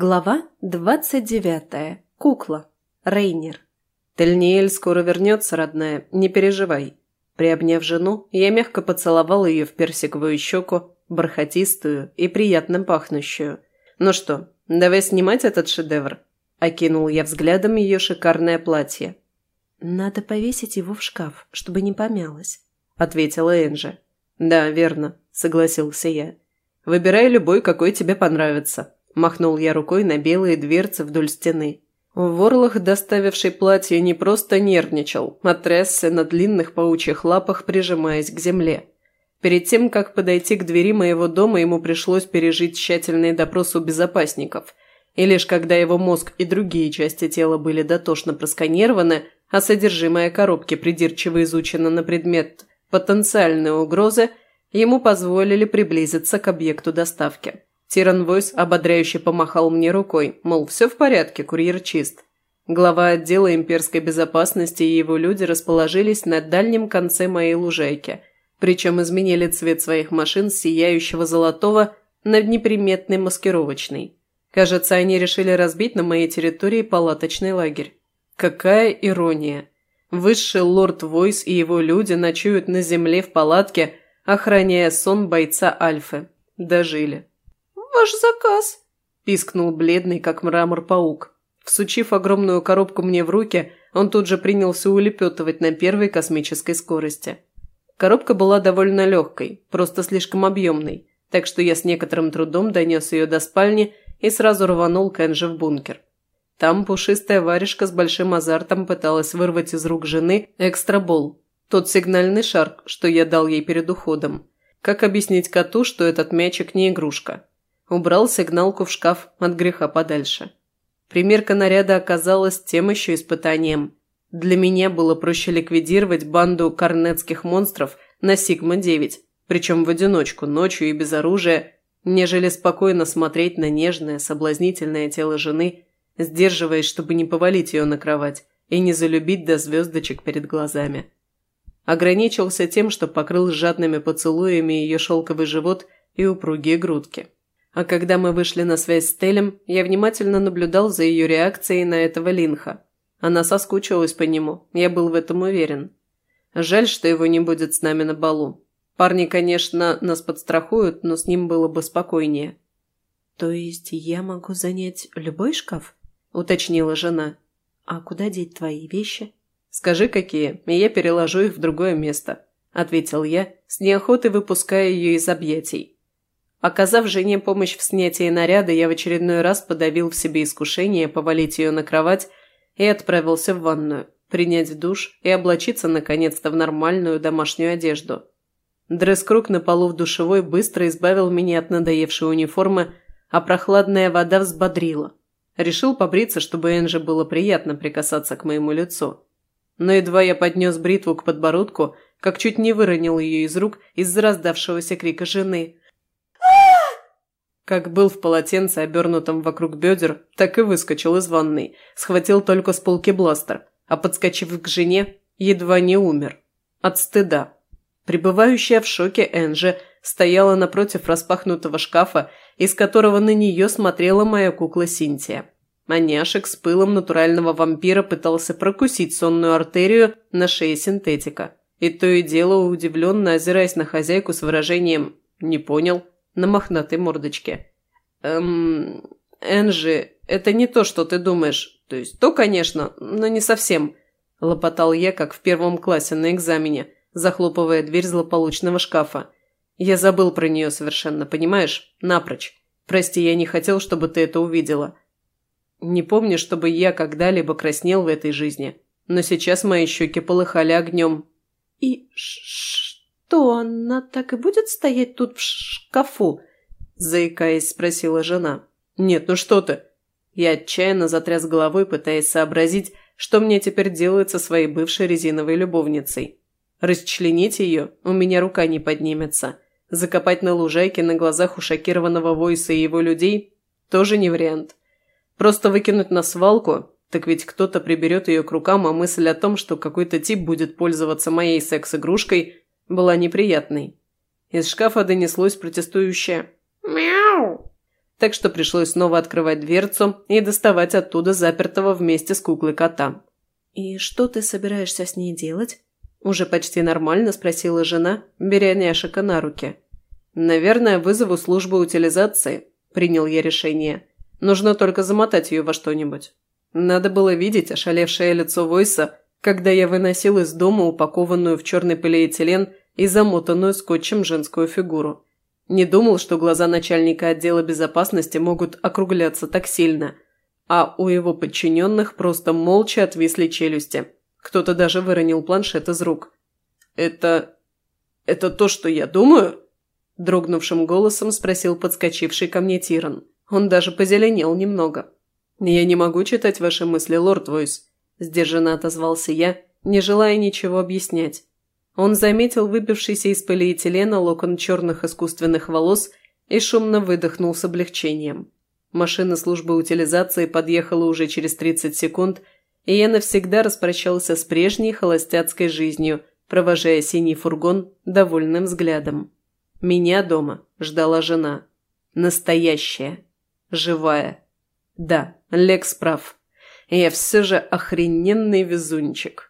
Глава двадцать девятая. Кукла. Рейнер. «Тельниэль скоро вернется, родная, не переживай». Приобняв жену, я мягко поцеловал ее в персиковую щеку, бархатистую и приятно пахнущую. «Ну что, давай снимать этот шедевр?» Окинул я взглядом ее шикарное платье. «Надо повесить его в шкаф, чтобы не помялось», — ответила Энджи. «Да, верно», — согласился я. «Выбирай любой, какой тебе понравится», Махнул я рукой на белые дверцы вдоль стены. Ворлах, доставивший платье, не просто нервничал, а трясся на длинных паучьих лапах, прижимаясь к земле. Перед тем, как подойти к двери моего дома, ему пришлось пережить тщательный допрос у безопасников. И лишь когда его мозг и другие части тела были дотошно просканированы, а содержимое коробки придирчиво изучено на предмет потенциальной угрозы, ему позволили приблизиться к объекту доставки. Тиран Войс ободряюще помахал мне рукой, мол, все в порядке, курьер чист. Глава отдела имперской безопасности и его люди расположились на дальнем конце моей лужайки, причем изменили цвет своих машин с сияющего золотого на неприметный маскировочный. Кажется, они решили разбить на моей территории палаточный лагерь. Какая ирония! Высший лорд Войс и его люди ночуют на земле в палатке, охраняя сон бойца Альфы. Дожили ваш заказ!» – пискнул бледный, как мрамор, паук. Всучив огромную коробку мне в руки, он тут же принялся улепетывать на первой космической скорости. Коробка была довольно легкой, просто слишком объемной, так что я с некоторым трудом донес ее до спальни и сразу рванул к Энджи в бункер. Там пушистая варежка с большим азартом пыталась вырвать из рук жены экстрабол, тот сигнальный шар, что я дал ей перед уходом. Как объяснить коту, что этот мячик не игрушка? Убрал сигналку в шкаф от греха подальше. Примерка наряда оказалась тем еще испытанием. Для меня было проще ликвидировать банду корнетских монстров на Сигма-9, причем в одиночку, ночью и без оружия, нежели спокойно смотреть на нежное, соблазнительное тело жены, сдерживаясь, чтобы не повалить ее на кровать и не залюбить до звездочек перед глазами. Ограничился тем, что покрыл жадными поцелуями ее шелковый живот и упругие грудки. А когда мы вышли на связь с Телем, я внимательно наблюдал за ее реакцией на этого Линха. Она соскучилась по нему, я был в этом уверен. Жаль, что его не будет с нами на балу. Парни, конечно, нас подстрахуют, но с ним было бы спокойнее. «То есть я могу занять любой шкаф?» – уточнила жена. «А куда деть твои вещи?» «Скажи, какие, и я переложу их в другое место», – ответил я, с неохотой выпуская ее из объятий. Оказав жене помощь в снятии наряда, я в очередной раз подавил в себе искушение повалить ее на кровать и отправился в ванную, принять душ и облачиться наконец-то в нормальную домашнюю одежду. Дресс-круг на полу в душевой быстро избавил меня от надоевшей униформы, а прохладная вода взбодрила. Решил побриться, чтобы Энже было приятно прикасаться к моему лицу. Но едва я поднес бритву к подбородку, как чуть не выронил ее из рук из-за раздавшегося крика жены – как был в полотенце, обернутом вокруг бедер, так и выскочил из ванной, схватил только с полки бластер, а подскочив к жене, едва не умер. От стыда. Пребывающая в шоке Энджи стояла напротив распахнутого шкафа, из которого на нее смотрела моя кукла Синтия. Маняшек с пылом натурального вампира пытался прокусить сонную артерию на шее синтетика. И то и дело, удивленно озираясь на хозяйку с выражением «не понял», на мохнатой мордочке. «Эм... Энжи, это не то, что ты думаешь. То есть то, конечно, но не совсем», – лопотал я, как в первом классе на экзамене, захлопывая дверь злополучного шкафа. «Я забыл про нее совершенно, понимаешь? Напрочь. Прости, я не хотел, чтобы ты это увидела. Не помню, чтобы я когда-либо краснел в этой жизни, но сейчас мои щеки полыхали огнем». «И что, она так и будет стоять тут в шкафу?» заикаясь, спросила жена. «Нет, ну что ты?» Я отчаянно затряс головой, пытаясь сообразить, что мне теперь делать со своей бывшей резиновой любовницей. Расчленить ее у меня рука не поднимется. Закопать на лужайке на глазах у шокированного Войса и его людей тоже не вариант. Просто выкинуть на свалку, так ведь кто-то приберет ее к рукам, а мысль о том, что какой-то тип будет пользоваться моей секс-игрушкой, была неприятной. Из шкафа донеслось протестующее «Мяу!». так что пришлось снова открывать дверцу и доставать оттуда запертого вместе с куклой кота. «И что ты собираешься с ней делать?» Уже почти нормально спросила жена, беря няшика на руки. «Наверное, вызову службу утилизации», – принял я решение. «Нужно только замотать ее во что-нибудь». Надо было видеть ошалевшее лицо Войса, когда я выносил из дома упакованную в черный полиэтилен и замотанную скотчем женскую фигуру. Не думал, что глаза начальника отдела безопасности могут округляться так сильно, а у его подчиненных просто молча отвисли челюсти. Кто-то даже выронил планшет из рук. «Это... это то, что я думаю?» Дрогнувшим голосом спросил подскочивший ко мне Тиран. Он даже позеленел немного. «Я не могу читать ваши мысли, лорд Войс», – сдержанно отозвался я, не желая ничего объяснять. Он заметил выбившийся из полиэтилена локон черных искусственных волос и шумно выдохнул с облегчением. Машина службы утилизации подъехала уже через 30 секунд, и я навсегда распрощался с прежней холостяцкой жизнью, провожая синий фургон довольным взглядом. Меня дома ждала жена. Настоящая. Живая. Да, Лекс прав. Я все же охрененный везунчик.